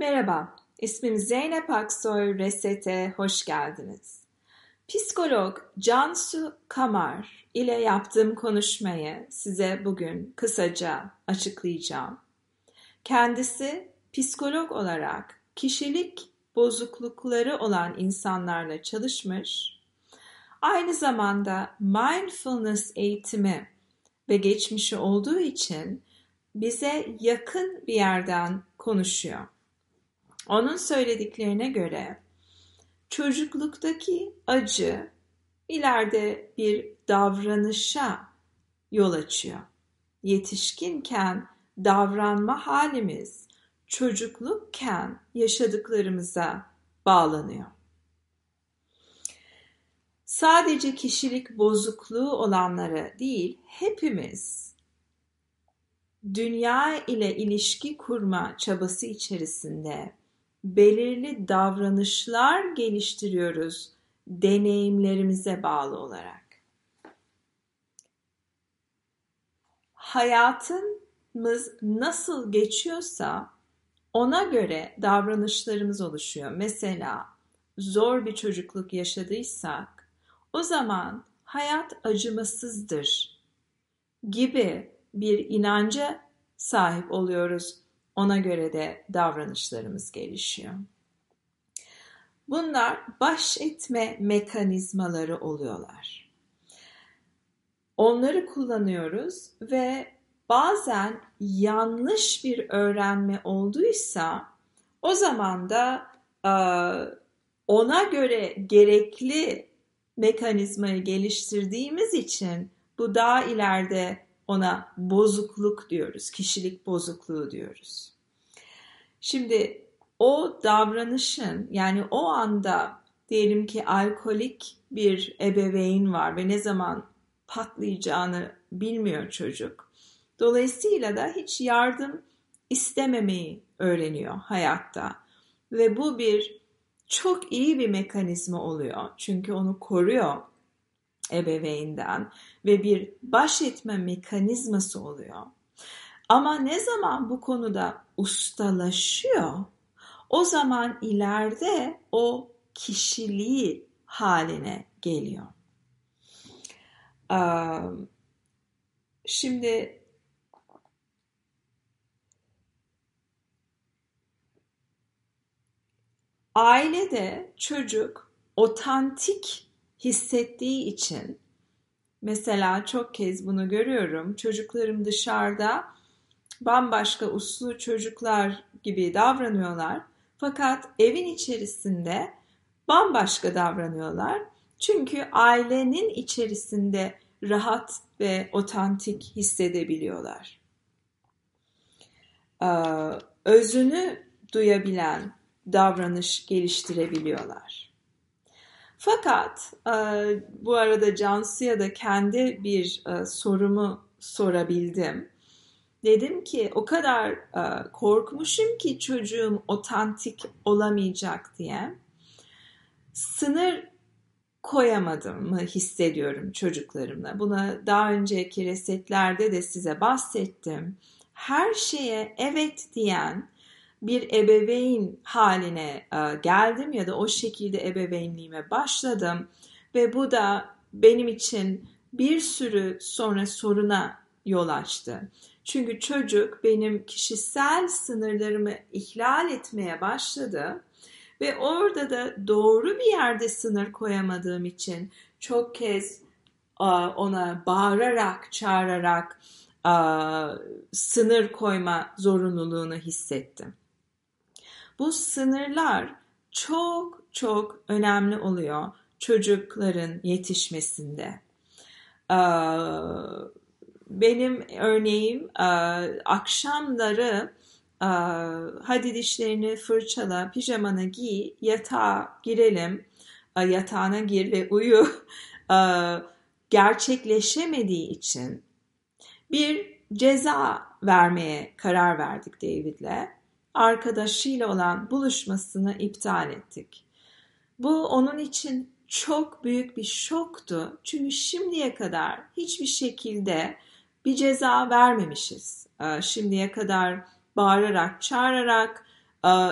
Merhaba, ismim Zeynep Aksoy, Reset'e hoş geldiniz. Psikolog Cansu Kamar ile yaptığım konuşmayı size bugün kısaca açıklayacağım. Kendisi psikolog olarak kişilik bozuklukları olan insanlarla çalışmış, aynı zamanda mindfulness eğitimi ve geçmişi olduğu için bize yakın bir yerden konuşuyor. Onun söylediklerine göre çocukluktaki acı ileride bir davranışa yol açıyor. Yetişkinken davranma halimiz çocuklukken yaşadıklarımıza bağlanıyor. Sadece kişilik bozukluğu olanlara değil, hepimiz dünya ile ilişki kurma çabası içerisinde belirli davranışlar geliştiriyoruz deneyimlerimize bağlı olarak. Hayatımız nasıl geçiyorsa ona göre davranışlarımız oluşuyor. Mesela zor bir çocukluk yaşadıysak o zaman hayat acımasızdır gibi bir inanca sahip oluyoruz ona göre de davranışlarımız gelişiyor. Bunlar baş etme mekanizmaları oluyorlar. Onları kullanıyoruz ve bazen yanlış bir öğrenme olduysa o zaman da e, ona göre gerekli mekanizmayı geliştirdiğimiz için bu daha ileride ona bozukluk diyoruz, kişilik bozukluğu diyoruz. Şimdi o davranışın yani o anda diyelim ki alkolik bir ebeveyn var ve ne zaman patlayacağını bilmiyor çocuk. Dolayısıyla da hiç yardım istememeyi öğreniyor hayatta. Ve bu bir çok iyi bir mekanizma oluyor. Çünkü onu koruyor ebeveynden ve bir baş etme mekanizması oluyor. Ama ne zaman bu konuda ustalaşıyor, o zaman ileride o kişiliği haline geliyor. Şimdi ailede çocuk otantik hissettiği için mesela çok kez bunu görüyorum. Çocuklarım dışarıda bambaşka uslu çocuklar gibi davranıyorlar. Fakat evin içerisinde bambaşka davranıyorlar. Çünkü ailenin içerisinde rahat ve otantik hissedebiliyorlar. Özünü duyabilen davranış geliştirebiliyorlar. Fakat e, bu arada Cansu'ya da kendi bir e, sorumu sorabildim. Dedim ki o kadar e, korkmuşum ki çocuğum otantik olamayacak diye. Sınır koyamadım mı hissediyorum çocuklarımla. Buna daha önceki resetlerde de size bahsettim. Her şeye evet diyen bir ebeveyn haline e, geldim ya da o şekilde ebeveynliğime başladım ve bu da benim için bir sürü sonra soruna yol açtı. Çünkü çocuk benim kişisel sınırlarımı ihlal etmeye başladı ve orada da doğru bir yerde sınır koyamadığım için çok kez e, ona bağırarak, çağırarak e, sınır koyma zorunluluğunu hissettim. Bu sınırlar çok çok önemli oluyor çocukların yetişmesinde. Ee, benim örneğim e, akşamları e, hadi dişlerini fırçala, pijamanı giy, yatağa girelim, e, yatağına gir ve uyu. Gerçekleşemediği için bir ceza vermeye karar verdik David'le arkadaşıyla olan buluşmasını iptal ettik. Bu onun için çok büyük bir şoktu. Çünkü şimdiye kadar hiçbir şekilde bir ceza vermemişiz. Ee, şimdiye kadar bağırarak, çağırarak,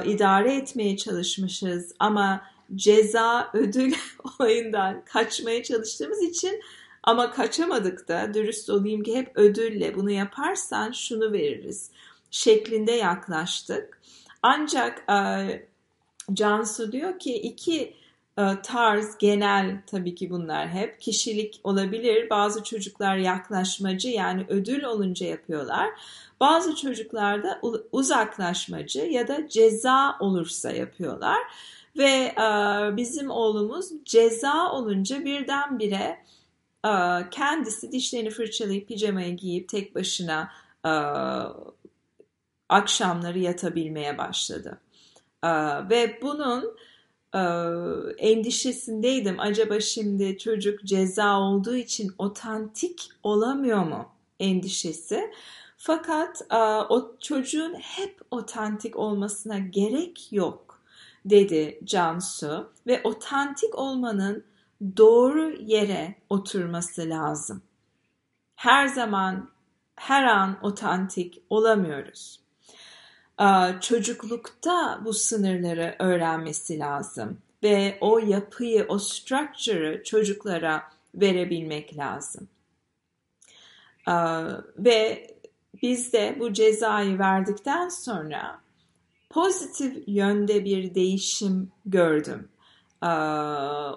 idare etmeye çalışmışız ama ceza ödül olayından kaçmaya çalıştığımız için ama kaçamadık da dürüst olayım ki hep ödülle bunu yaparsan şunu veririz şeklinde yaklaştık. Ancak e, Cansu diyor ki iki e, tarz genel tabii ki bunlar hep kişilik olabilir. Bazı çocuklar yaklaşmacı yani ödül olunca yapıyorlar. Bazı çocuklarda uzaklaşmacı ya da ceza olursa yapıyorlar. Ve e, bizim oğlumuz ceza olunca birdenbire e, kendisi dişlerini fırçalayıp pijamayı giyip tek başına akşamları yatabilmeye başladı. Ve bunun endişesindeydim. Acaba şimdi çocuk ceza olduğu için otantik olamıyor mu endişesi. Fakat o çocuğun hep otantik olmasına gerek yok dedi Cansu ve otantik olmanın doğru yere oturması lazım. Her zaman her an otantik olamıyoruz. Çocuklukta bu sınırları öğrenmesi lazım ve o yapıyı, o structure'ı çocuklara verebilmek lazım. Ve biz de bu cezayı verdikten sonra pozitif yönde bir değişim gördüm.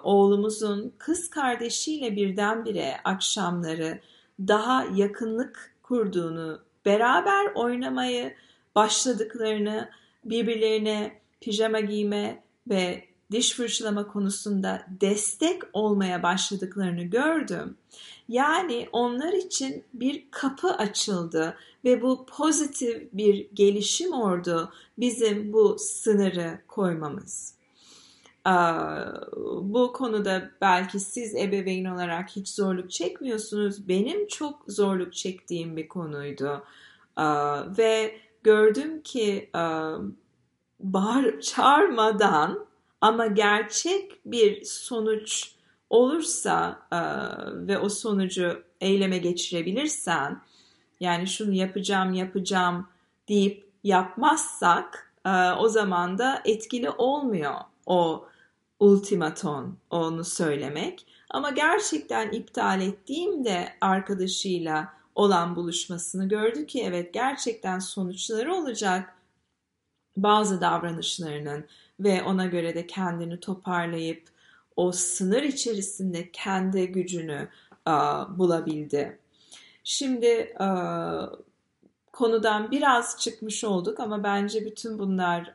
Oğlumuzun kız kardeşiyle birdenbire akşamları daha yakınlık kurduğunu, beraber oynamayı başladıklarını, birbirlerine pijama giyme ve diş fırçalama konusunda destek olmaya başladıklarını gördüm. Yani onlar için bir kapı açıldı ve bu pozitif bir gelişim oldu bizim bu sınırı koymamız. Bu konuda belki siz ebeveyn olarak hiç zorluk çekmiyorsunuz. Benim çok zorluk çektiğim bir konuydu. Ve gördüm ki bağır çağırmadan ama gerçek bir sonuç olursa ve o sonucu eyleme geçirebilirsen yani şunu yapacağım yapacağım deyip yapmazsak o zaman da etkili olmuyor o ultimaton onu söylemek. Ama gerçekten iptal ettiğimde arkadaşıyla olan buluşmasını gördü ki evet gerçekten sonuçları olacak bazı davranışlarının ve ona göre de kendini toparlayıp o sınır içerisinde kendi gücünü uh, bulabildi. Şimdi uh, konudan biraz çıkmış olduk ama bence bütün bunlar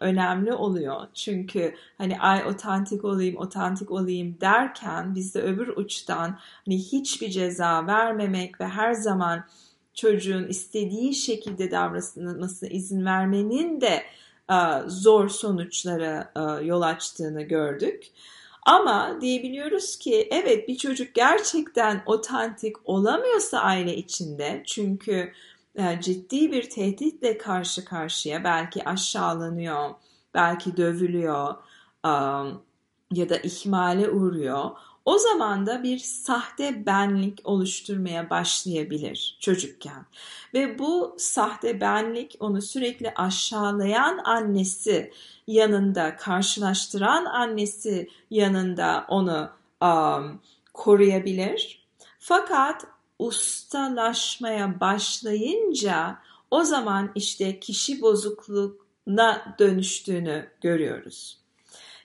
önemli oluyor. Çünkü hani ay otantik olayım, otantik olayım derken biz de öbür uçtan hani hiçbir ceza vermemek ve her zaman çocuğun istediği şekilde davranmasına izin vermenin de zor sonuçlara yol açtığını gördük. Ama diyebiliyoruz ki evet bir çocuk gerçekten otantik olamıyorsa aile içinde çünkü ciddi bir tehditle karşı karşıya belki aşağılanıyor, belki dövülüyor ya da ihmale uğruyor. O zaman da bir sahte benlik oluşturmaya başlayabilir çocukken. Ve bu sahte benlik onu sürekli aşağılayan annesi yanında, karşılaştıran annesi yanında onu um, koruyabilir. Fakat ustalaşmaya başlayınca o zaman işte kişi bozukluğuna dönüştüğünü görüyoruz.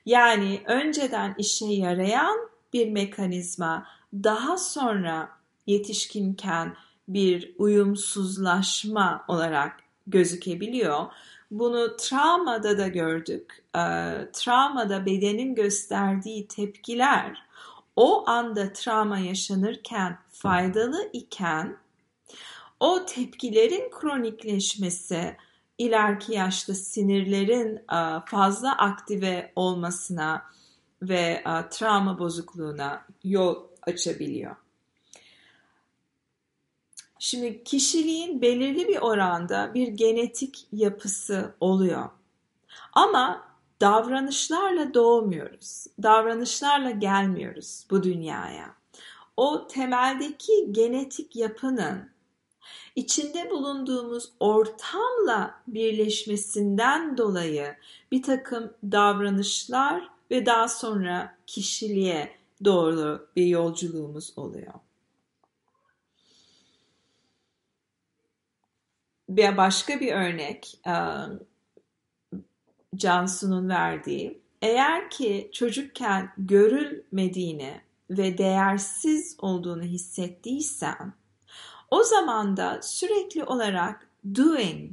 Yani önceden işe yarayan bir mekanizma daha sonra yetişkinken bir uyumsuzlaşma olarak gözükebiliyor. Bunu travmada da gördük. Travmada bedenin gösterdiği tepkiler o anda travma yaşanırken faydalı iken o tepkilerin kronikleşmesi ileriki yaşta sinirlerin fazla aktive olmasına ve travma bozukluğuna yol açabiliyor. Şimdi kişiliğin belirli bir oranda bir genetik yapısı oluyor. Ama davranışlarla doğmuyoruz. Davranışlarla gelmiyoruz bu dünyaya. O temeldeki genetik yapının içinde bulunduğumuz ortamla birleşmesinden dolayı bir takım davranışlar ve daha sonra kişiliğe doğru bir yolculuğumuz oluyor. Bir başka bir örnek Cansu'nun verdiği eğer ki çocukken görülmediğini ve değersiz olduğunu hissettiysen o zaman da sürekli olarak doing,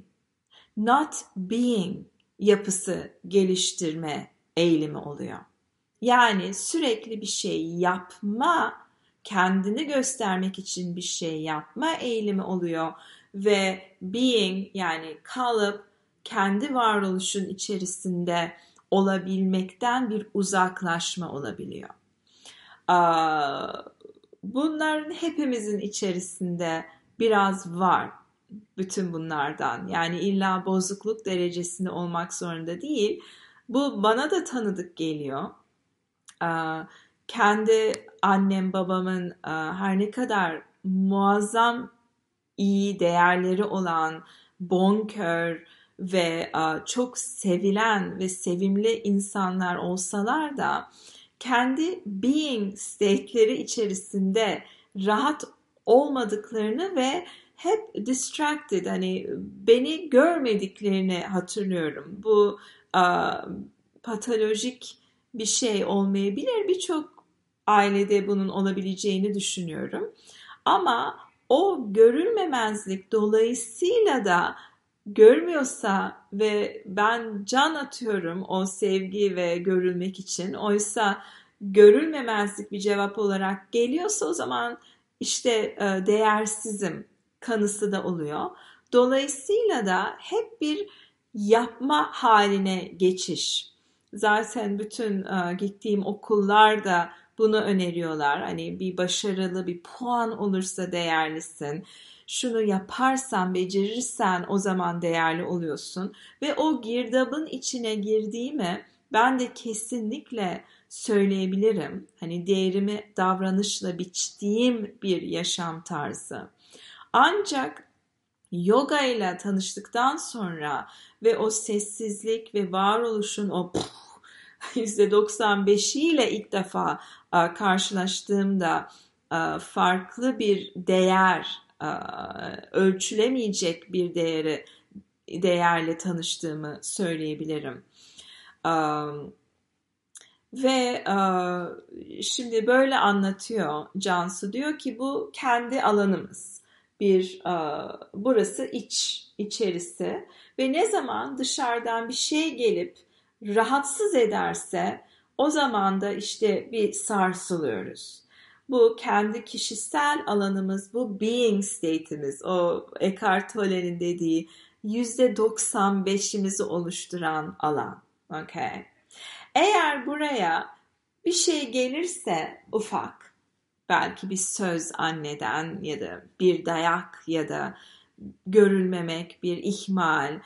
not being yapısı geliştirme eğilimi oluyor. Yani sürekli bir şey yapma, kendini göstermek için bir şey yapma eğilimi oluyor ve being yani kalıp kendi varoluşun içerisinde olabilmekten bir uzaklaşma olabiliyor. Bunların hepimizin içerisinde biraz var bütün bunlardan. Yani illa bozukluk derecesinde olmak zorunda değil. Bu bana da tanıdık geliyor. Kendi annem babamın her ne kadar muazzam iyi değerleri olan bonkör ve çok sevilen ve sevimli insanlar olsalar da kendi being state'leri içerisinde rahat olmadıklarını ve hep distracted hani beni görmediklerini hatırlıyorum. Bu uh, patolojik bir şey olmayabilir. Birçok ailede bunun olabileceğini düşünüyorum. Ama o görülmemezlik dolayısıyla da görmüyorsa ve ben can atıyorum o sevgi ve görülmek için oysa görülmemezlik bir cevap olarak geliyorsa o zaman işte e, değersizim kanısı da oluyor. Dolayısıyla da hep bir yapma haline geçiş. Zaten bütün e, gittiğim okullarda bunu öneriyorlar. Hani bir başarılı bir puan olursa değerlisin şunu yaparsan, becerirsen o zaman değerli oluyorsun. Ve o girdabın içine girdiğimi ben de kesinlikle söyleyebilirim. Hani değerimi davranışla biçtiğim bir yaşam tarzı. Ancak yoga ile tanıştıktan sonra ve o sessizlik ve varoluşun o %95'iyle ilk defa karşılaştığımda farklı bir değer ölçülemeyecek bir değeri değerle tanıştığımı söyleyebilirim. Ve şimdi böyle anlatıyor Cansu diyor ki bu kendi alanımız. Bir burası iç içerisi ve ne zaman dışarıdan bir şey gelip rahatsız ederse o zaman da işte bir sarsılıyoruz. Bu kendi kişisel alanımız, bu being state'imiz, o Eckhart Tolle'nin dediği %95'imizi oluşturan alan. Okay. Eğer buraya bir şey gelirse ufak, belki bir söz anneden ya da bir dayak ya da görülmemek, bir ihmal,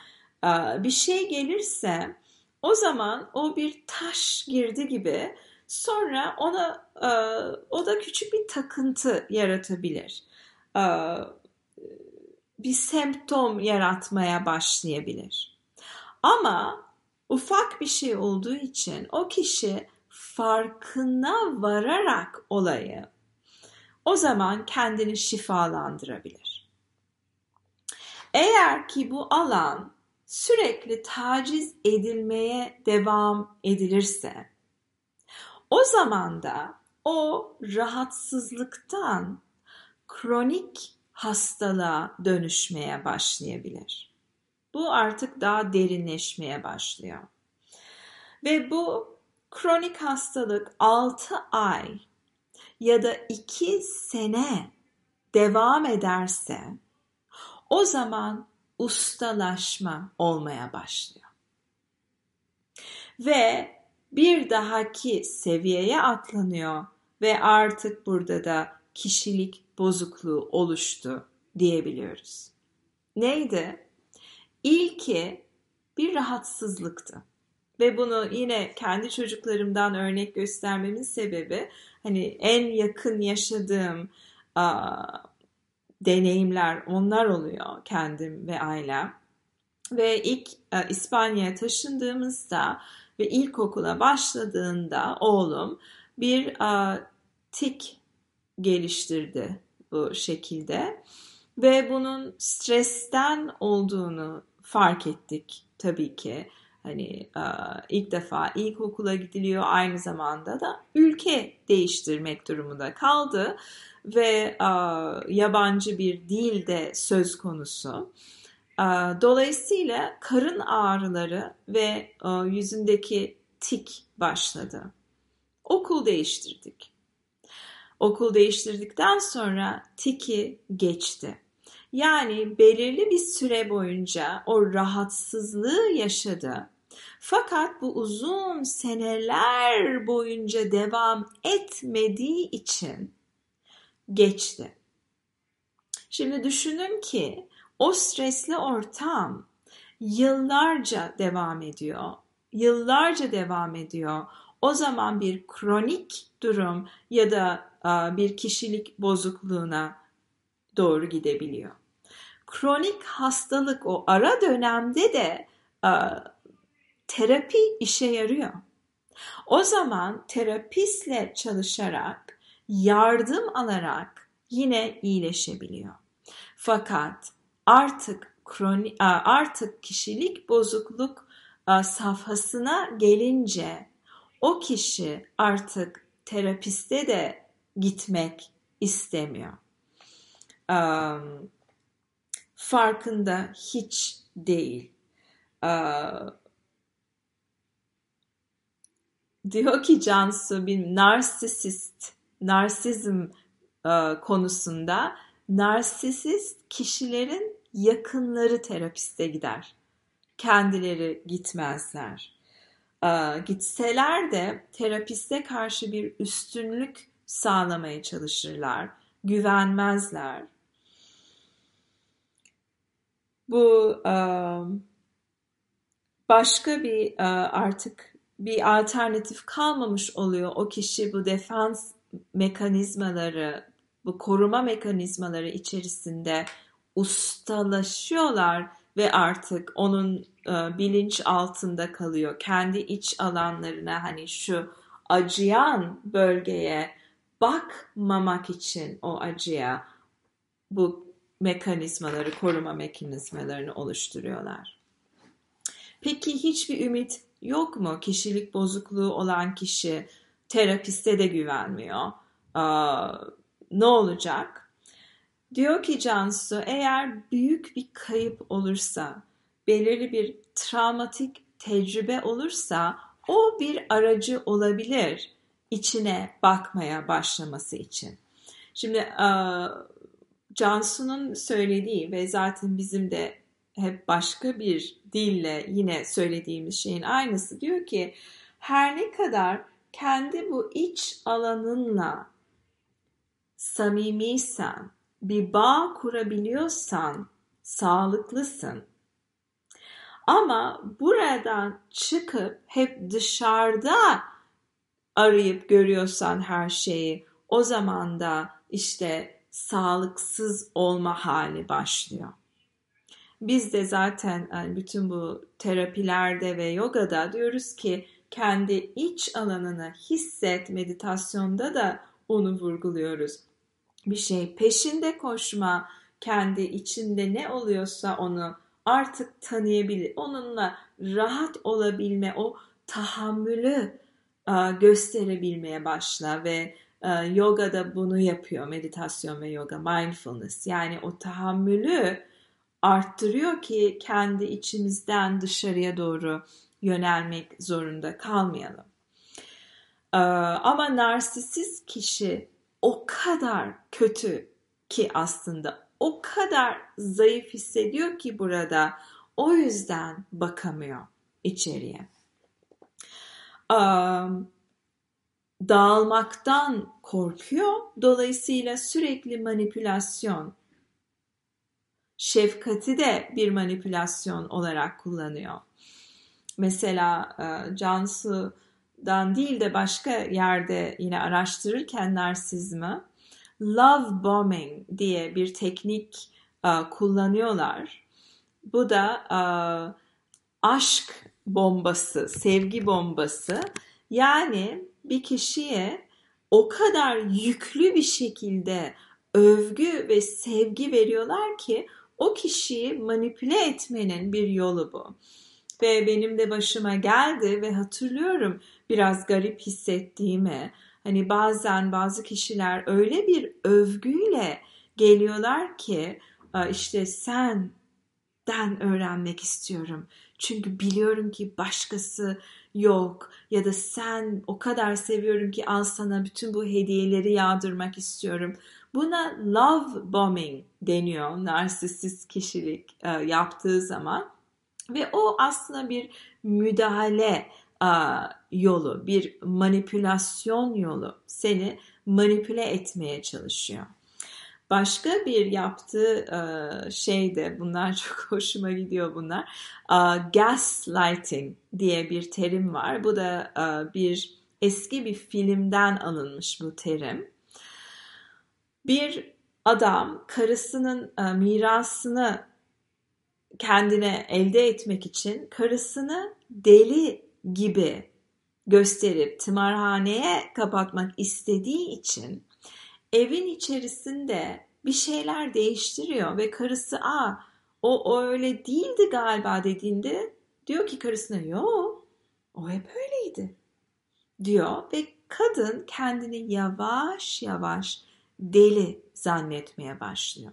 bir şey gelirse o zaman o bir taş girdi gibi Sonra ona e, o da küçük bir takıntı yaratabilir. E, bir semptom yaratmaya başlayabilir. Ama ufak bir şey olduğu için o kişi farkına vararak olayı o zaman kendini şifalandırabilir. Eğer ki bu alan sürekli taciz edilmeye devam edilirse o zaman da o rahatsızlıktan kronik hastalığa dönüşmeye başlayabilir. Bu artık daha derinleşmeye başlıyor. Ve bu kronik hastalık 6 ay ya da 2 sene devam ederse o zaman ustalaşma olmaya başlıyor. Ve bir dahaki seviyeye atlanıyor ve artık burada da kişilik bozukluğu oluştu diyebiliyoruz. Neydi? İlki bir rahatsızlıktı. Ve bunu yine kendi çocuklarımdan örnek göstermemin sebebi hani en yakın yaşadığım deneyimler onlar oluyor kendim ve ailem. Ve ilk e, İspanya'ya taşındığımızda ve ilkokula başladığında oğlum bir e, tik geliştirdi bu şekilde ve bunun stresten olduğunu fark ettik tabii ki. Hani e, ilk defa ilkokula gidiliyor aynı zamanda da ülke değiştirmek durumunda kaldı ve e, yabancı bir dil de söz konusu. E, dolayısıyla karın ağrıları ve yüzündeki tik başladı. Okul değiştirdik. Okul değiştirdikten sonra tiki geçti. Yani belirli bir süre boyunca o rahatsızlığı yaşadı. Fakat bu uzun seneler boyunca devam etmediği için geçti. Şimdi düşünün ki o stresli ortam yıllarca devam ediyor. Yıllarca devam ediyor. O zaman bir kronik durum ya da bir kişilik bozukluğuna doğru gidebiliyor. Kronik hastalık o ara dönemde de terapi işe yarıyor. O zaman terapistle çalışarak, yardım alarak yine iyileşebiliyor. Fakat artık kronik artık kişilik bozukluk safhasına gelince o kişi artık terapiste de gitmek istemiyor. farkında hiç değil diyor ki Cansu bir narsisist, narsizm konusunda narsisist kişilerin yakınları terapiste gider. Kendileri gitmezler. E, gitseler de terapiste karşı bir üstünlük sağlamaya çalışırlar. Güvenmezler. Bu e, başka bir e, artık bir alternatif kalmamış oluyor. O kişi bu defans mekanizmaları, bu koruma mekanizmaları içerisinde ustalaşıyorlar ve artık onun e, bilinç altında kalıyor. Kendi iç alanlarına hani şu acıyan bölgeye bakmamak için o acıya bu mekanizmaları, koruma mekanizmalarını oluşturuyorlar. Peki hiçbir ümit yok mu? Kişilik bozukluğu olan kişi terapiste de güvenmiyor. Aa, ne olacak? Diyor ki Cansu eğer büyük bir kayıp olursa, belirli bir travmatik tecrübe olursa o bir aracı olabilir içine bakmaya başlaması için. Şimdi Cansu'nun söylediği ve zaten bizim de hep başka bir dille yine söylediğimiz şeyin aynısı. Diyor ki her ne kadar kendi bu iç alanınla samimiysen, bir bağ kurabiliyorsan sağlıklısın. Ama buradan çıkıp hep dışarıda arayıp görüyorsan her şeyi o zaman da işte sağlıksız olma hali başlıyor. Biz de zaten bütün bu terapilerde ve yogada diyoruz ki kendi iç alanını hisset meditasyonda da onu vurguluyoruz. Bir şey peşinde koşma, kendi içinde ne oluyorsa onu artık tanıyabilir. Onunla rahat olabilme, o tahammülü gösterebilmeye başla ve yoga da bunu yapıyor. Meditasyon ve yoga, mindfulness. Yani o tahammülü arttırıyor ki kendi içimizden dışarıya doğru yönelmek zorunda kalmayalım. Ee, ama narsisist kişi o kadar kötü ki aslında o kadar zayıf hissediyor ki burada o yüzden bakamıyor içeriye. Um, dağılmaktan korkuyor. Dolayısıyla sürekli manipülasyon, şefkati de bir manipülasyon olarak kullanıyor. Mesela e, Cansu'dan değil de başka yerde yine araştırırken narsizmi love bombing diye bir teknik uh, kullanıyorlar. Bu da uh, aşk bombası, sevgi bombası. Yani bir kişiye o kadar yüklü bir şekilde övgü ve sevgi veriyorlar ki o kişiyi manipüle etmenin bir yolu bu. Ve benim de başıma geldi ve hatırlıyorum biraz garip hissettiğimi. Hani bazen bazı kişiler öyle bir övgüyle geliyorlar ki işte senden öğrenmek istiyorum. Çünkü biliyorum ki başkası yok ya da sen o kadar seviyorum ki al sana bütün bu hediyeleri yağdırmak istiyorum. Buna love bombing deniyor narsisist kişilik e, yaptığı zaman ve o aslında bir müdahale yolu, bir manipülasyon yolu. Seni manipüle etmeye çalışıyor. Başka bir yaptığı e, şey de bunlar çok hoşuma gidiyor bunlar. E, gaslighting diye bir terim var. Bu da e, bir eski bir filmden alınmış bu terim. Bir adam karısının mirasını kendine elde etmek için karısını deli gibi gösterip tımarhaneye kapatmak istediği için evin içerisinde bir şeyler değiştiriyor ve karısı aa o, o öyle değildi galiba dediğinde diyor ki karısına yo o hep öyleydi diyor ve kadın kendini yavaş yavaş deli zannetmeye başlıyor.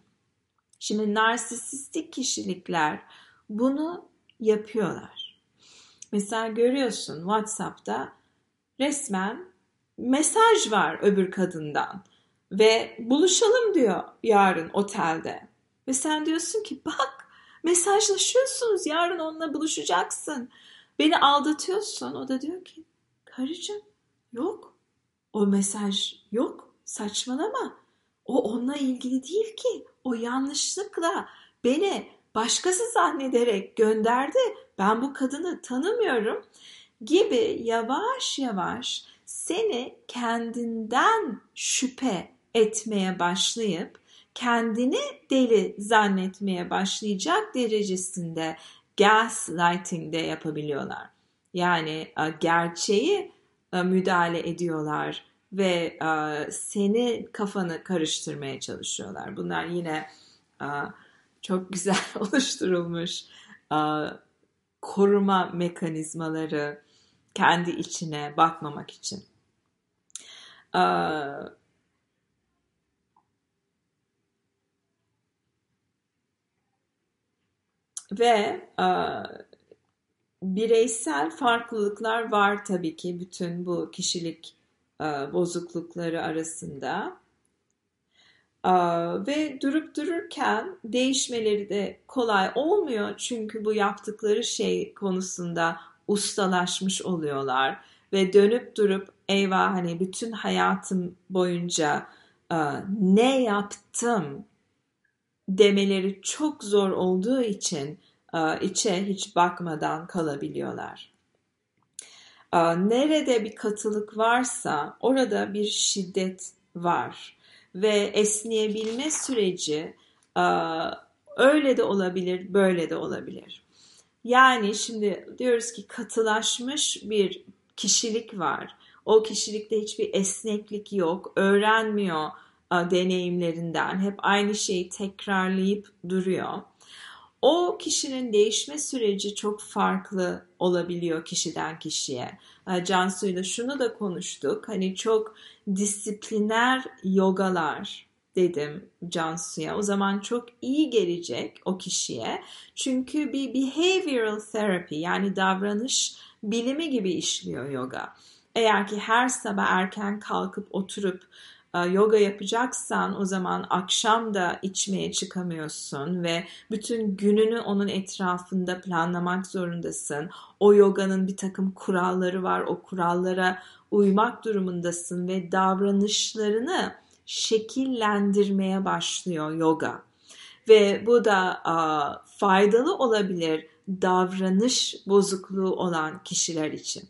Şimdi narsisistik kişilikler bunu yapıyorlar. Mesela görüyorsun WhatsApp'ta resmen mesaj var öbür kadından ve buluşalım diyor yarın otelde. Ve sen diyorsun ki bak mesajlaşıyorsunuz yarın onunla buluşacaksın. Beni aldatıyorsun. O da diyor ki karıcığım yok o mesaj yok saçmalama. O onunla ilgili değil ki. O yanlışlıkla beni başkası zannederek gönderdi. Ben bu kadını tanımıyorum gibi yavaş yavaş seni kendinden şüphe etmeye başlayıp kendini deli zannetmeye başlayacak derecesinde gaslighting de yapabiliyorlar. Yani e, gerçeği e, müdahale ediyorlar ve e, seni kafanı karıştırmaya çalışıyorlar. Bunlar yine çok güzel oluşturulmuş koruma mekanizmaları kendi içine bakmamak için. Ve bireysel farklılıklar var tabii ki bütün bu kişilik bozuklukları arasında. E, ve durup dururken değişmeleri de kolay olmuyor. Çünkü bu yaptıkları şey konusunda ustalaşmış oluyorlar. Ve dönüp durup eyvah hani bütün hayatım boyunca e, ne yaptım demeleri çok zor olduğu için e, içe hiç bakmadan kalabiliyorlar. E, nerede bir katılık varsa orada bir şiddet var ve esneyebilme süreci e, öyle de olabilir, böyle de olabilir. Yani şimdi diyoruz ki katılaşmış bir kişilik var. O kişilikte hiçbir esneklik yok, öğrenmiyor deneyimlerinden. Hep aynı şeyi tekrarlayıp duruyor. O kişinin değişme süreci çok farklı olabiliyor kişiden kişiye. Cansu'yla şunu da konuştuk. Hani çok disipliner yogalar dedim Cansu'ya. O zaman çok iyi gelecek o kişiye. Çünkü bir behavioral therapy yani davranış bilimi gibi işliyor yoga. Eğer ki her sabah erken kalkıp oturup e, yoga yapacaksan o zaman akşam da içmeye çıkamıyorsun ve bütün gününü onun etrafında planlamak zorundasın. O yoganın bir takım kuralları var. O kurallara uymak durumundasın ve davranışlarını şekillendirmeye başlıyor yoga. Ve bu da a, faydalı olabilir davranış bozukluğu olan kişiler için.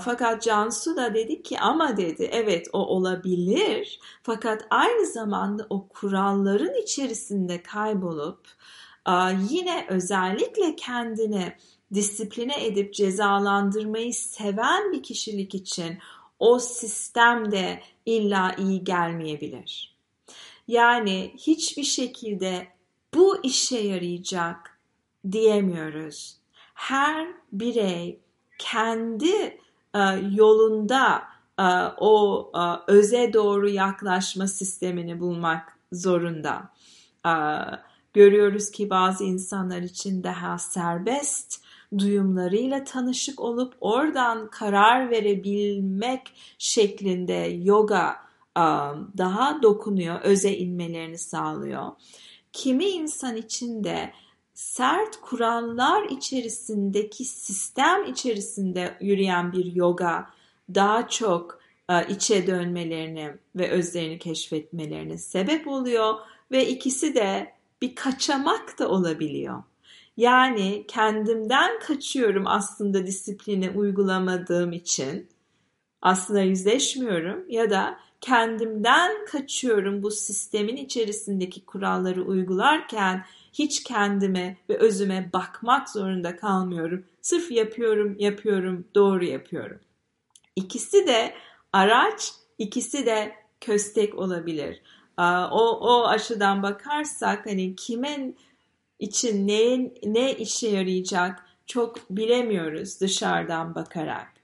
Fakat Cansu da dedi ki ama dedi evet o olabilir fakat aynı zamanda o kuralların içerisinde kaybolup yine özellikle kendini disipline edip cezalandırmayı seven bir kişilik için o sistem de illa iyi gelmeyebilir. Yani hiçbir şekilde bu işe yarayacak diyemiyoruz. Her birey kendi e, yolunda e, o e, öze doğru yaklaşma sistemini bulmak zorunda. Görüyoruz ki bazı insanlar için daha serbest duyumlarıyla tanışık olup oradan karar verebilmek şeklinde yoga daha dokunuyor, öze inmelerini sağlıyor. Kimi insan için de sert kurallar içerisindeki sistem içerisinde yürüyen bir yoga daha çok içe dönmelerini ve özlerini keşfetmelerine sebep oluyor ve ikisi de bir kaçamak da olabiliyor. Yani kendimden kaçıyorum aslında disiplini uygulamadığım için. Aslında yüzleşmiyorum ya da kendimden kaçıyorum bu sistemin içerisindeki kuralları uygularken hiç kendime ve özüme bakmak zorunda kalmıyorum. Sırf yapıyorum, yapıyorum, doğru yapıyorum. İkisi de araç, ikisi de köstek olabilir. O, o açıdan bakarsak hani kimin için neyin ne işe yarayacak çok bilemiyoruz dışarıdan bakarak.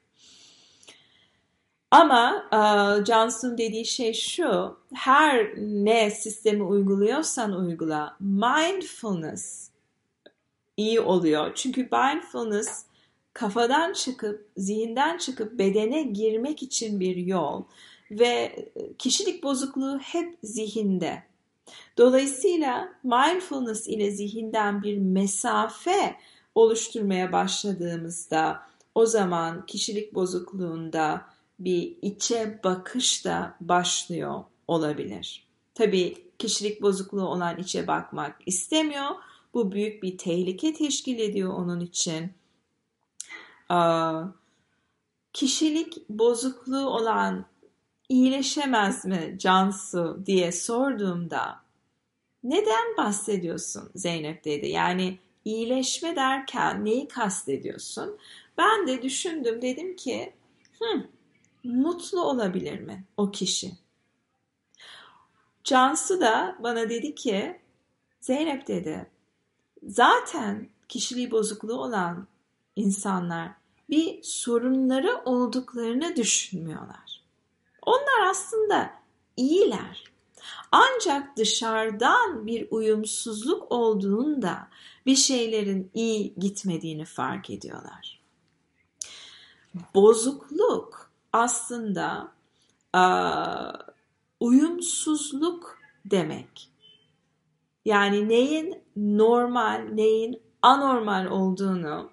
Ama e, Johnson dediği şey şu, her ne sistemi uyguluyorsan uygula, mindfulness iyi oluyor. Çünkü mindfulness kafadan çıkıp, zihinden çıkıp bedene girmek için bir yol ve kişilik bozukluğu hep zihinde. Dolayısıyla mindfulness ile zihinden bir mesafe oluşturmaya başladığımızda o zaman kişilik bozukluğunda bir içe bakış da başlıyor olabilir. Tabii kişilik bozukluğu olan içe bakmak istemiyor. Bu büyük bir tehlike teşkil ediyor onun için. Kişilik bozukluğu olan iyileşemez mi Cansu diye sorduğumda neden bahsediyorsun Zeynep dedi. Yani iyileşme derken neyi kastediyorsun? Ben de düşündüm dedim ki hmm, mutlu olabilir mi o kişi? Cansu da bana dedi ki Zeynep dedi zaten kişiliği bozukluğu olan insanlar bir sorunları olduklarını düşünmüyorlar. Onlar aslında iyiler. Ancak dışarıdan bir uyumsuzluk olduğunda bir şeylerin iyi gitmediğini fark ediyorlar. Bozukluk aslında uyumsuzluk demek. Yani neyin normal, neyin anormal olduğunu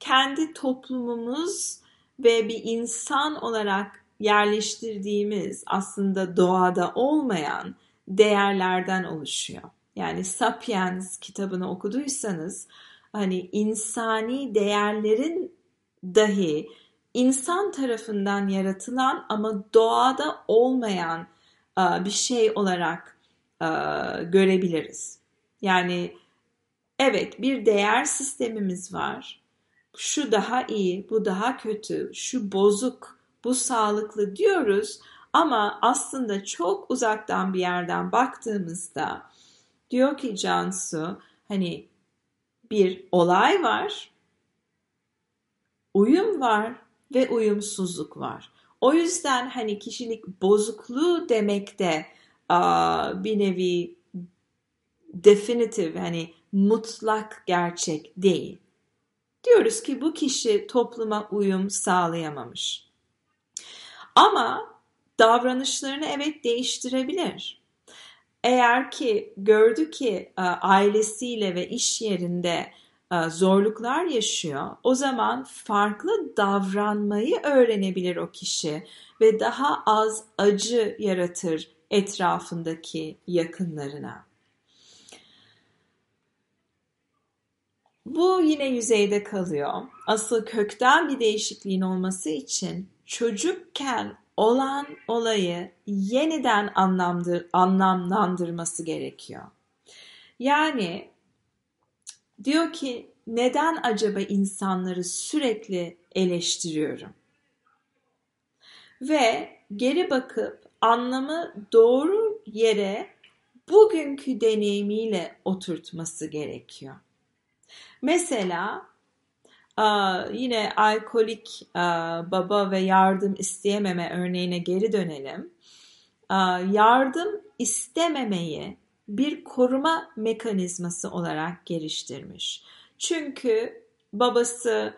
kendi toplumumuz ve bir insan olarak yerleştirdiğimiz aslında doğada olmayan değerlerden oluşuyor. Yani Sapiens kitabını okuduysanız hani insani değerlerin dahi insan tarafından yaratılan ama doğada olmayan bir şey olarak görebiliriz. Yani evet bir değer sistemimiz var. Şu daha iyi, bu daha kötü, şu bozuk, bu sağlıklı diyoruz ama aslında çok uzaktan bir yerden baktığımızda diyor ki Cansu hani bir olay var, uyum var ve uyumsuzluk var. O yüzden hani kişilik bozukluğu demek de bir nevi definitif hani mutlak gerçek değil. Diyoruz ki bu kişi topluma uyum sağlayamamış. Ama davranışlarını evet değiştirebilir. Eğer ki gördü ki ailesiyle ve iş yerinde e, zorluklar yaşıyor, o zaman farklı davranmayı öğrenebilir o kişi ve daha az acı yaratır etrafındaki yakınlarına. Bu yine yüzeyde kalıyor. Asıl kökten bir değişikliğin olması için çocukken olan olayı yeniden anlamdır, anlamlandırması gerekiyor. Yani diyor ki neden acaba insanları sürekli eleştiriyorum? Ve geri bakıp anlamı doğru yere bugünkü deneyimiyle oturtması gerekiyor. Mesela yine alkolik baba ve yardım isteyememe örneğine geri dönelim. Yardım istememeyi bir koruma mekanizması olarak geliştirmiş. Çünkü babası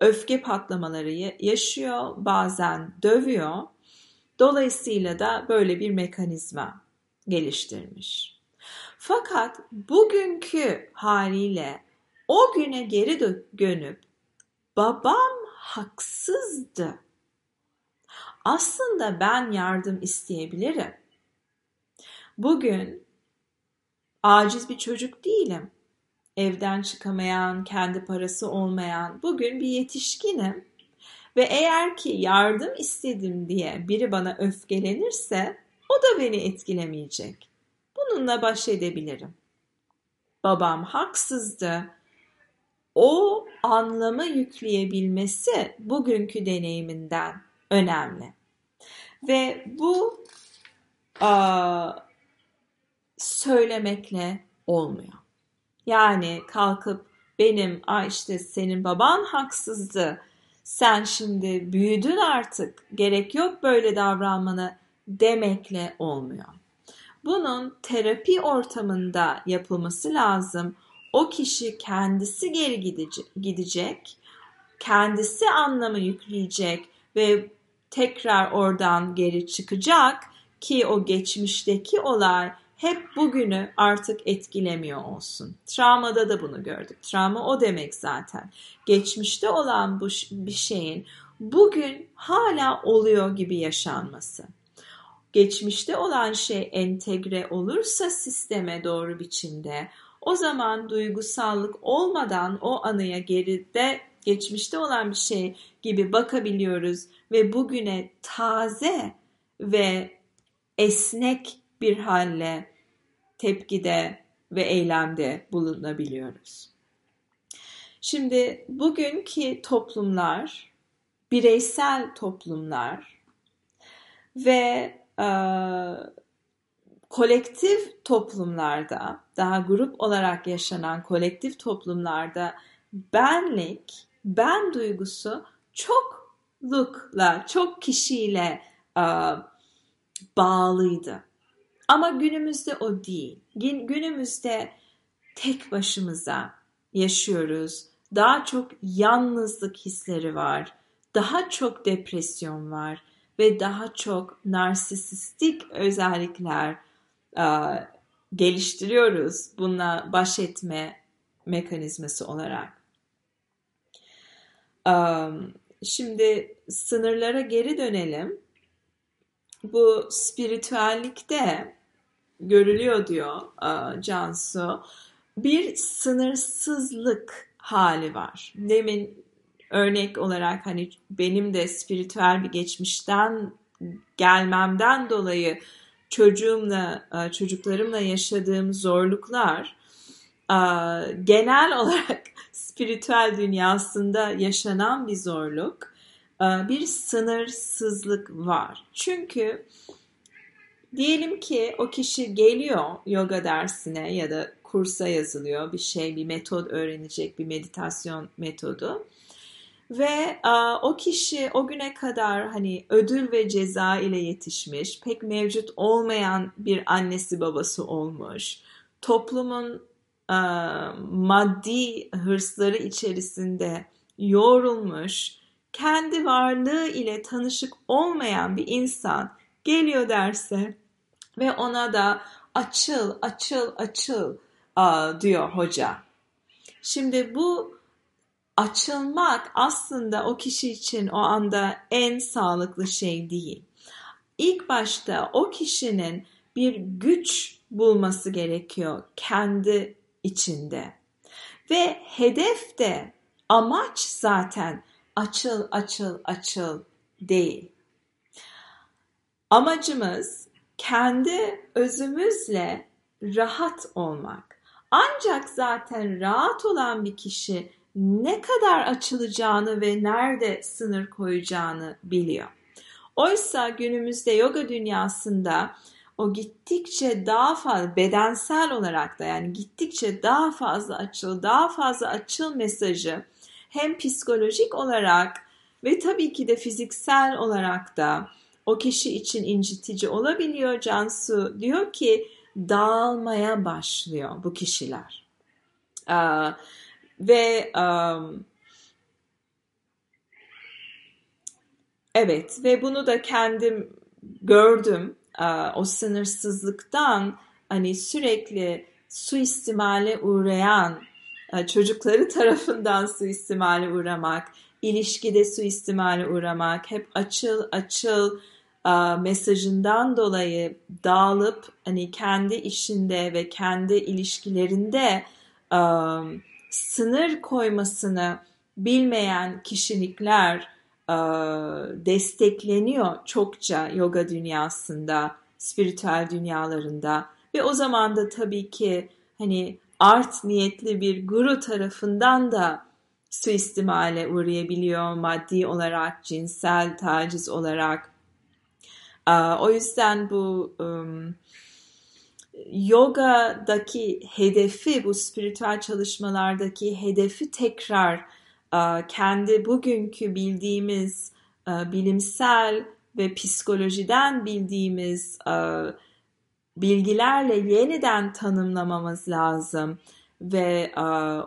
öfke patlamaları yaşıyor, bazen dövüyor. Dolayısıyla da böyle bir mekanizma geliştirmiş. Fakat bugünkü haliyle o güne geri dönüp babam haksızdı. Aslında ben yardım isteyebilirim. Bugün aciz bir çocuk değilim. Evden çıkamayan, kendi parası olmayan, bugün bir yetişkinim. Ve eğer ki yardım istedim diye biri bana öfkelenirse o da beni etkilemeyecek. Bununla baş edebilirim. Babam haksızdı. O anlamı yükleyebilmesi bugünkü deneyiminden önemli. Ve bu a, söylemekle olmuyor. Yani kalkıp benim Aa işte senin baban haksızdı. Sen şimdi büyüdün artık. Gerek yok böyle davranmanı demekle olmuyor. Bunun terapi ortamında yapılması lazım. O kişi kendisi geri gidecek, kendisi anlamı yükleyecek ve tekrar oradan geri çıkacak ki o geçmişteki olay hep bugünü artık etkilemiyor olsun. Travmada da bunu gördük. Travma o demek zaten. Geçmişte olan bu bir şeyin bugün hala oluyor gibi yaşanması. Geçmişte olan şey entegre olursa sisteme doğru biçimde o zaman duygusallık olmadan o anıya geride geçmişte olan bir şey gibi bakabiliyoruz ve bugüne taze ve esnek bir halle tepkide ve eylemde bulunabiliyoruz. Şimdi bugünkü toplumlar, bireysel toplumlar ve kolektif toplumlarda, daha grup olarak yaşanan kolektif toplumlarda benlik, ben duygusu çoklukla, çok kişiyle e, bağlıydı. Ama günümüzde o değil. Günümüzde tek başımıza yaşıyoruz. Daha çok yalnızlık hisleri var. Daha çok depresyon var ve daha çok narsisistik özellikler geliştiriyoruz bununla baş etme mekanizması olarak. E, şimdi sınırlara geri dönelim. Bu spiritüellikte görülüyor diyor e, Cansu. Bir sınırsızlık hali var. Demin örnek olarak hani benim de spiritüel bir geçmişten gelmemden dolayı çocuğumla, e, çocuklarımla yaşadığım zorluklar e, genel olarak spiritüel dünyasında yaşanan bir zorluk, bir sınırsızlık var. Çünkü Diyelim ki o kişi geliyor yoga dersine ya da kursa yazılıyor bir şey, bir metod öğrenecek, bir meditasyon metodu. Ve a, o kişi o güne kadar hani ödül ve ceza ile yetişmiş, pek mevcut olmayan bir annesi babası olmuş. Toplumun a, maddi hırsları içerisinde yoğrulmuş, kendi varlığı ile tanışık olmayan bir insan geliyor derse ve ona da açıl, açıl, açıl diyor hoca. Şimdi bu açılmak aslında o kişi için o anda en sağlıklı şey değil. İlk başta o kişinin bir güç bulması gerekiyor kendi içinde. Ve hedef de amaç zaten açıl açıl açıl değil. Amacımız kendi özümüzle rahat olmak. Ancak zaten rahat olan bir kişi ne kadar açılacağını ve nerede sınır koyacağını biliyor. Oysa günümüzde yoga dünyasında o gittikçe daha fazla bedensel olarak da yani gittikçe daha fazla açıl, daha fazla açıl mesajı hem psikolojik olarak ve tabii ki de fiziksel olarak da o kişi için incitici olabiliyor. Cansu diyor ki dağılmaya başlıyor bu kişiler. Ve um, evet ve bunu da kendim gördüm. Ee, o sınırsızlıktan hani sürekli suistimale uğrayan e, çocukları tarafından suistimale uğramak, ilişkide suistimale uğramak, hep açıl açıl mesajından dolayı dağılıp hani kendi işinde ve kendi ilişkilerinde e, sınır koymasını bilmeyen kişilikler destekleniyor çokça yoga dünyasında, spiritüel dünyalarında ve o zaman da tabii ki hani art niyetli bir guru tarafından da suistimale uğrayabiliyor maddi olarak, cinsel taciz olarak. O yüzden bu um, yogadaki hedefi, bu spiritüel çalışmalardaki hedefi tekrar kendi bugünkü bildiğimiz bilimsel ve psikolojiden bildiğimiz bilgilerle yeniden tanımlamamız lazım ve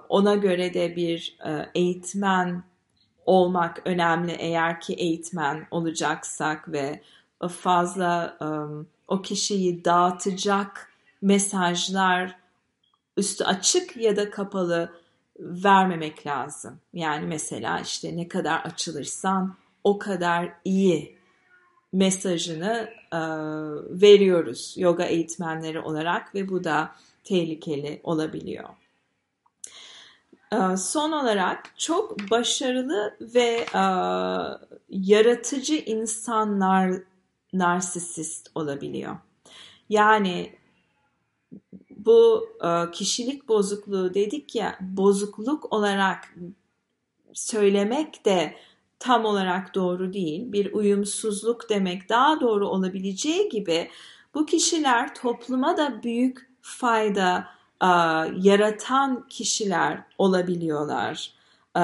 ona göre de bir eğitmen olmak önemli. Eğer ki eğitmen olacaksak ve fazla o kişiyi dağıtacak mesajlar üstü açık ya da kapalı vermemek lazım. Yani mesela işte ne kadar açılırsan o kadar iyi mesajını e, veriyoruz yoga eğitmenleri olarak ve bu da tehlikeli olabiliyor. E, son olarak çok başarılı ve e, yaratıcı insanlar narsisist olabiliyor. Yani bu e, kişilik bozukluğu dedik ya bozukluk olarak söylemek de tam olarak doğru değil. Bir uyumsuzluk demek daha doğru olabileceği gibi bu kişiler topluma da büyük fayda e, yaratan kişiler olabiliyorlar. E,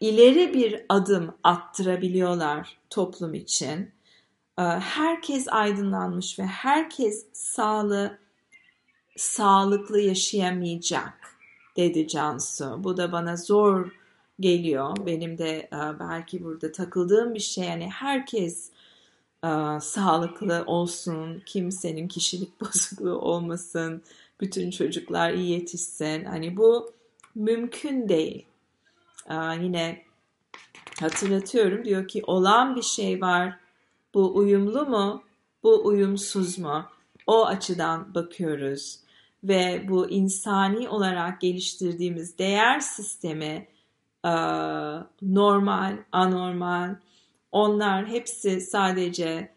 ileri bir adım attırabiliyorlar toplum için. E, herkes aydınlanmış ve herkes sağlı, sağlıklı yaşayamayacak dedi Cansu. Bu da bana zor geliyor. Benim de e, belki burada takıldığım bir şey. Yani herkes e, sağlıklı olsun, kimsenin kişilik bozukluğu olmasın, bütün çocuklar iyi yetişsin. Hani bu mümkün değil. E, yine hatırlatıyorum diyor ki olan bir şey var. Bu uyumlu mu? Bu uyumsuz mu? O açıdan bakıyoruz ve bu insani olarak geliştirdiğimiz değer sistemi e, normal, anormal onlar hepsi sadece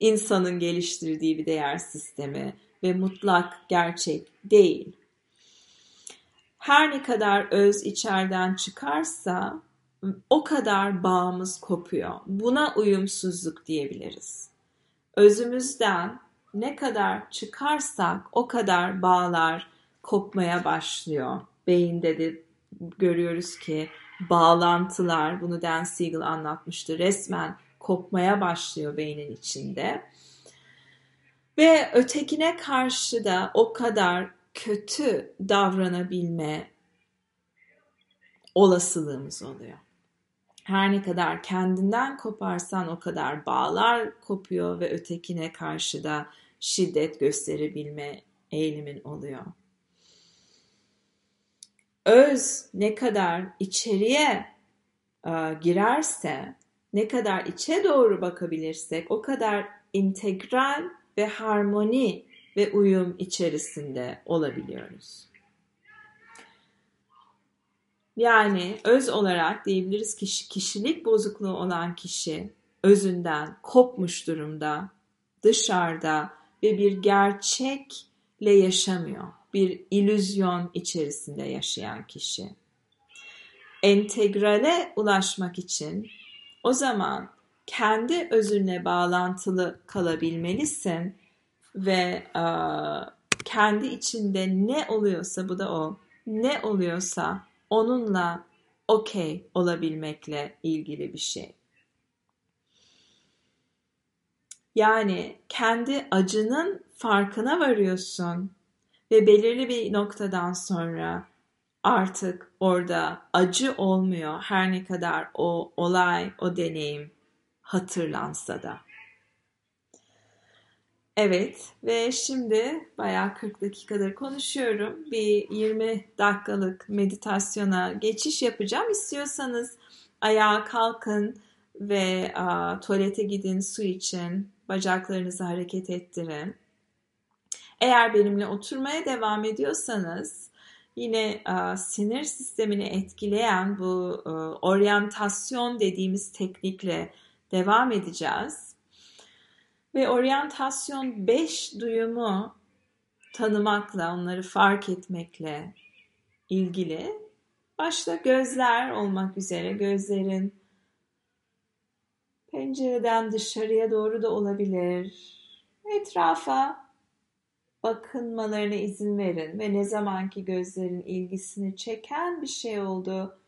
insanın geliştirdiği bir değer sistemi ve mutlak gerçek değil. Her ne kadar öz içeriden çıkarsa o kadar bağımız kopuyor. Buna uyumsuzluk diyebiliriz. Özümüzden ne kadar çıkarsak o kadar bağlar kopmaya başlıyor. Beyinde de görüyoruz ki bağlantılar, bunu Dan Siegel anlatmıştı, resmen kopmaya başlıyor beynin içinde. Ve ötekine karşı da o kadar kötü davranabilme olasılığımız oluyor. Her ne kadar kendinden koparsan o kadar bağlar kopuyor ve ötekine karşı da şiddet gösterebilme eğilimin oluyor. Öz ne kadar içeriye e, girerse, ne kadar içe doğru bakabilirsek o kadar integral ve harmoni ve uyum içerisinde olabiliyoruz. Yani öz olarak diyebiliriz ki kişilik bozukluğu olan kişi özünden kopmuş durumda, dışarıda ve bir gerçekle yaşamıyor. Bir ilüzyon içerisinde yaşayan kişi. Entegrale ulaşmak için o zaman kendi özünle bağlantılı kalabilmelisin ve e, kendi içinde ne oluyorsa bu da o, ne oluyorsa onunla okey olabilmekle ilgili bir şey. Yani kendi acının farkına varıyorsun ve belirli bir noktadan sonra artık orada acı olmuyor her ne kadar o olay, o deneyim hatırlansa da. Evet ve şimdi bayağı 40 dakikadır konuşuyorum. Bir 20 dakikalık meditasyona geçiş yapacağım. İstiyorsanız ayağa kalkın ve a, tuvalete gidin, su için, bacaklarınızı hareket ettirin. Eğer benimle oturmaya devam ediyorsanız yine a, sinir sistemini etkileyen bu a, oryantasyon dediğimiz teknikle devam edeceğiz. Ve oryantasyon beş duyumu tanımakla, onları fark etmekle ilgili. Başta gözler olmak üzere gözlerin pencereden dışarıya doğru da olabilir. Etrafa bakınmalarına izin verin ve ne zamanki gözlerin ilgisini çeken bir şey oldu,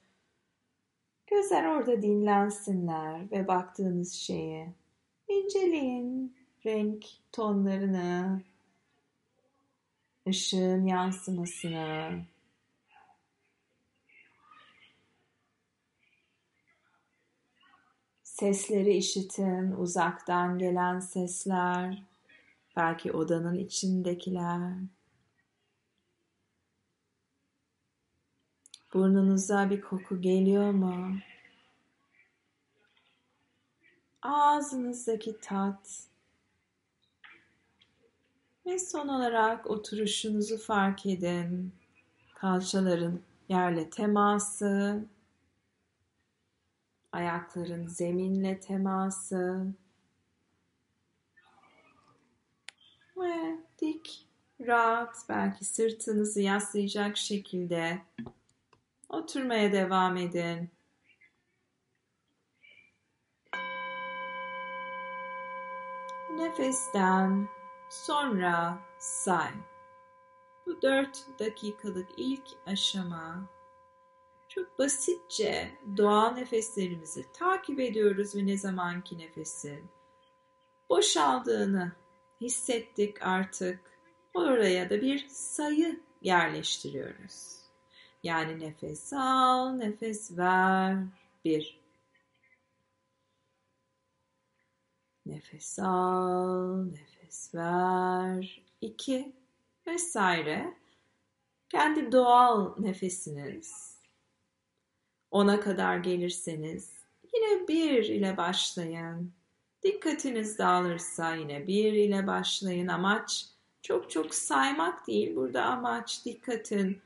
gözler orada dinlensinler ve baktığınız şeyi inceleyin. Renk tonlarını, ışığın yansımasını, sesleri işitin, uzaktan gelen sesler, belki odanın içindekiler. Burnunuza bir koku geliyor mu? Ağzınızdaki tat. Ve son olarak oturuşunuzu fark edin. Kalçaların yerle teması, ayakların zeminle teması ve dik, rahat, belki sırtınızı yaslayacak şekilde oturmaya devam edin. Nefesten sonra say. Bu dört dakikalık ilk aşama çok basitçe doğal nefeslerimizi takip ediyoruz ve ne zamanki nefesin boşaldığını hissettik artık oraya da bir sayı yerleştiriyoruz. Yani nefes al, nefes ver. Bir. Nefes al, nefes ver. İki. Vesaire. Kendi doğal nefesiniz ona kadar gelirseniz yine bir ile başlayın. Dikkatiniz dağılırsa yine bir ile başlayın. Amaç çok çok saymak değil. Burada amaç dikkatin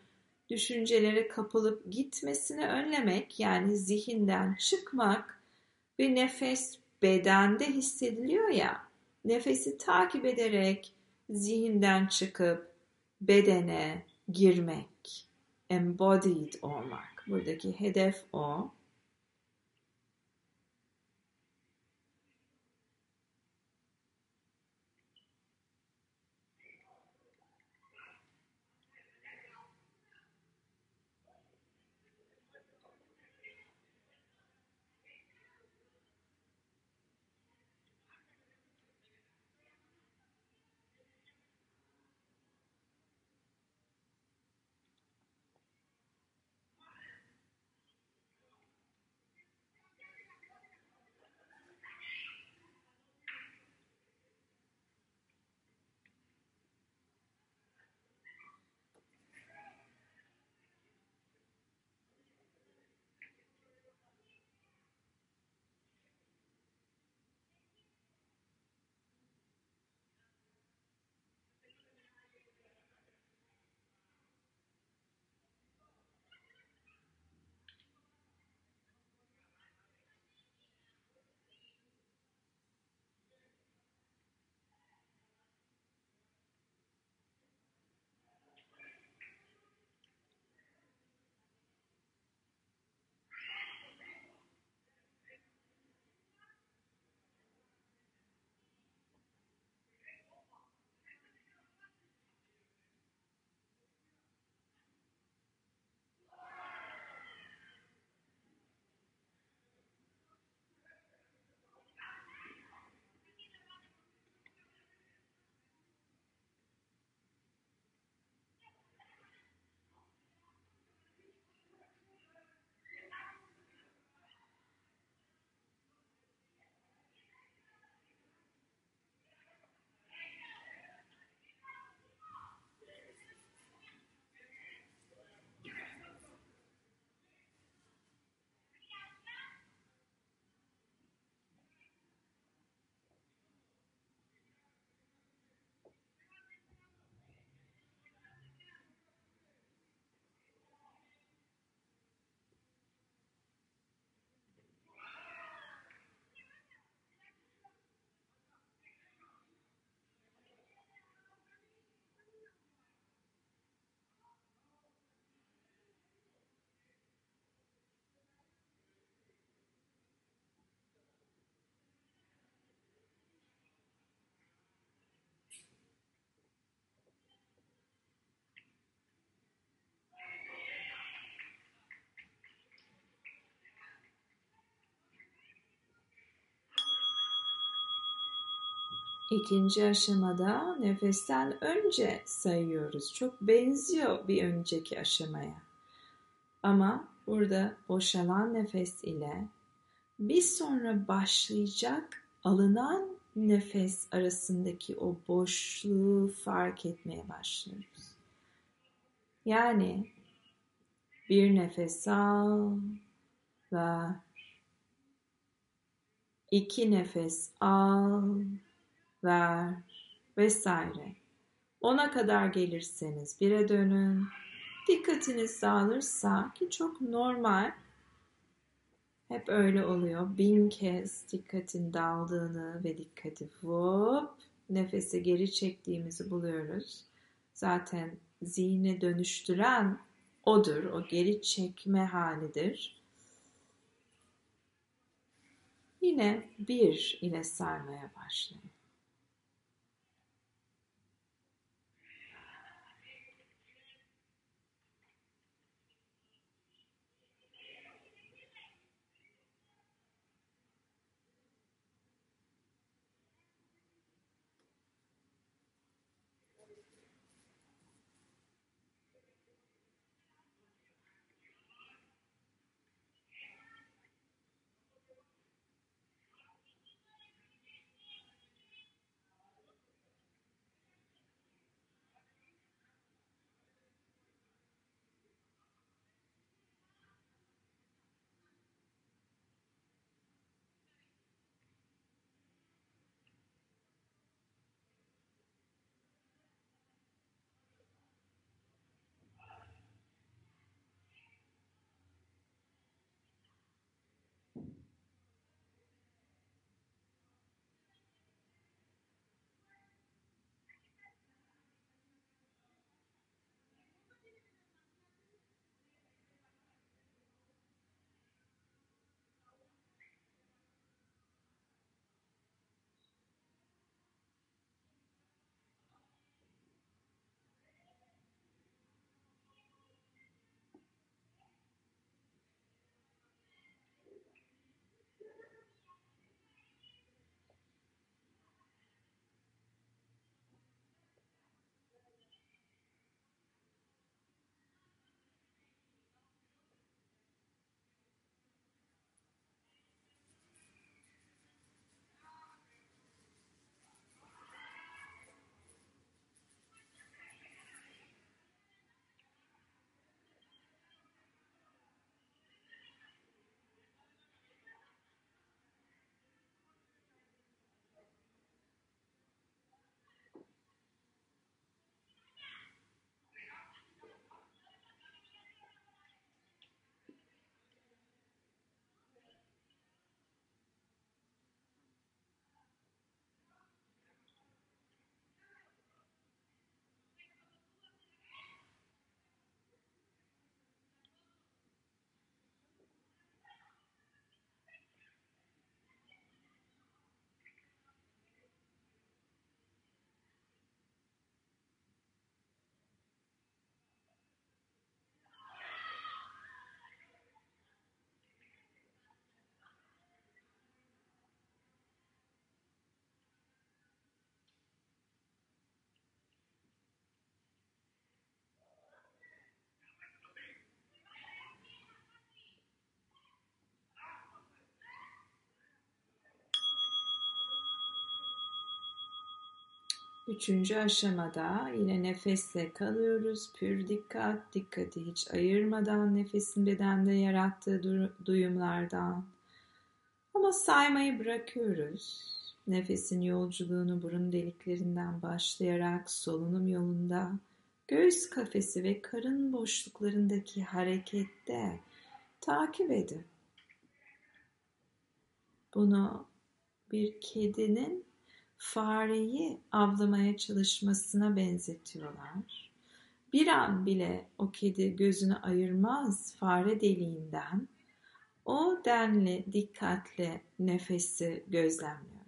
düşüncelere kapılıp gitmesini önlemek yani zihinden çıkmak ve nefes bedende hissediliyor ya nefesi takip ederek zihinden çıkıp bedene girmek, embodied olmak. Buradaki hedef o. İkinci aşamada nefesten önce sayıyoruz. Çok benziyor bir önceki aşamaya. Ama burada boşalan nefes ile bir sonra başlayacak alınan nefes arasındaki o boşluğu fark etmeye başlıyoruz. Yani bir nefes al, ver. İki nefes al, ver vesaire. Ona kadar gelirseniz bire dönün. Dikkatiniz dağılırsa ki çok normal. Hep öyle oluyor. Bin kez dikkatin daldığını ve dikkati hop nefese geri çektiğimizi buluyoruz. Zaten zihni dönüştüren odur. O geri çekme halidir. Yine bir ile saymaya başlayın. Üçüncü aşamada yine nefesle kalıyoruz. Pür dikkat, dikkati hiç ayırmadan nefesin bedende yarattığı duyumlardan. Ama saymayı bırakıyoruz. Nefesin yolculuğunu burun deliklerinden başlayarak solunum yolunda, göğüs kafesi ve karın boşluklarındaki harekette takip edin. Bunu bir kedinin fareyi avlamaya çalışmasına benzetiyorlar. Bir an bile o kedi gözünü ayırmaz fare deliğinden. O denli dikkatle nefesi gözlemliyor.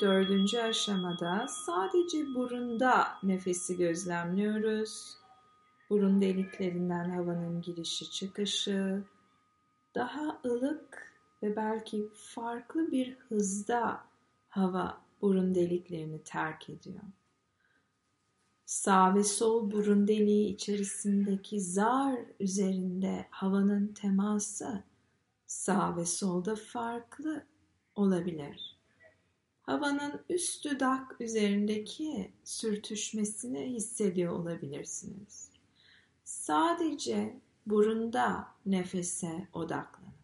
Dördüncü aşamada sadece burunda nefesi gözlemliyoruz. Burun deliklerinden havanın girişi çıkışı, daha ılık ve belki farklı bir hızda hava burun deliklerini terk ediyor. Sağ ve sol burun deliği içerisindeki zar üzerinde havanın teması sağ ve solda farklı olabilir. Havanın üst dudak üzerindeki sürtüşmesini hissediyor olabilirsiniz. Sadece burunda nefese odaklanın.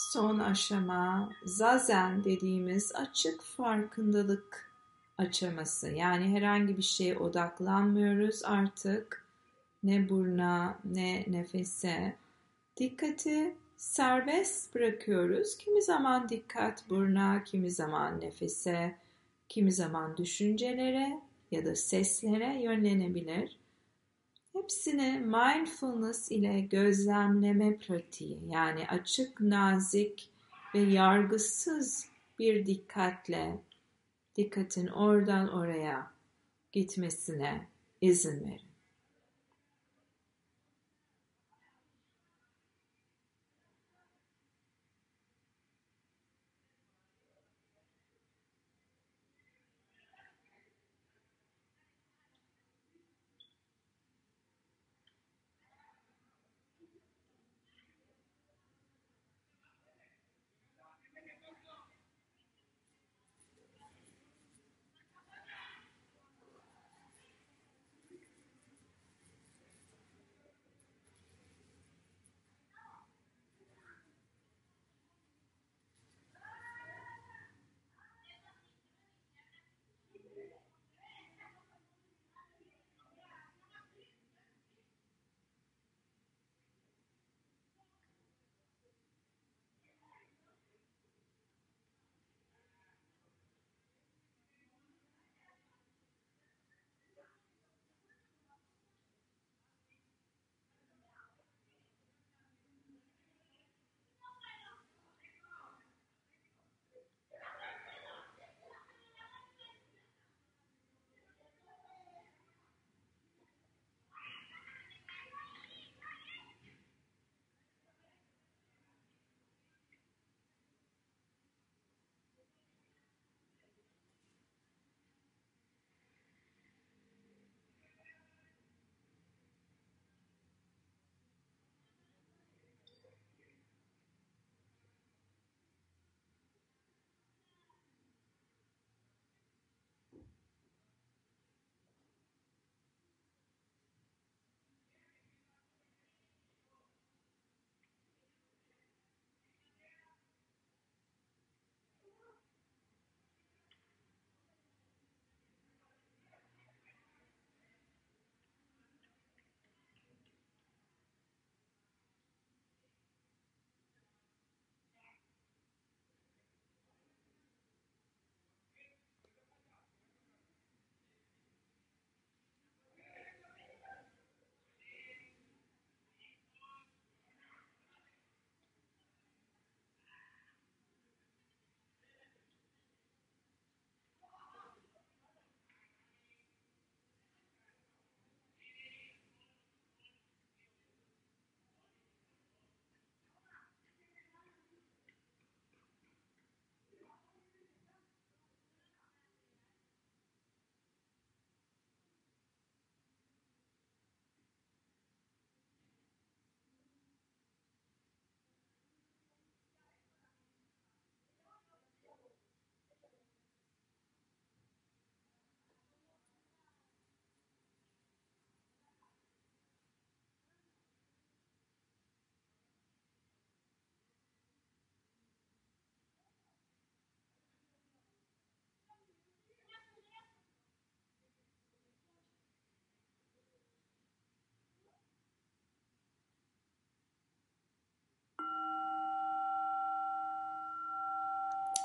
Son aşama zazen dediğimiz açık farkındalık aşaması. Yani herhangi bir şeye odaklanmıyoruz artık. Ne burna ne nefese. Dikkati serbest bırakıyoruz. Kimi zaman dikkat burna, kimi zaman nefese, kimi zaman düşüncelere ya da seslere yönlenebilir. Hepsini mindfulness ile gözlemleme pratiği yani açık, nazik ve yargısız bir dikkatle dikkatin oradan oraya gitmesine izin verin.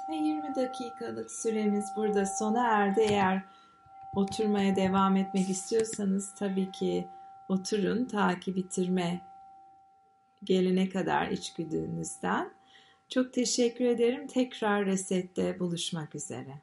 Ve 20 dakikalık süremiz burada sona erdi. Eğer oturmaya devam etmek istiyorsanız tabii ki oturun ta ki bitirme gelene kadar içgüdünüzden. Çok teşekkür ederim. Tekrar resette buluşmak üzere.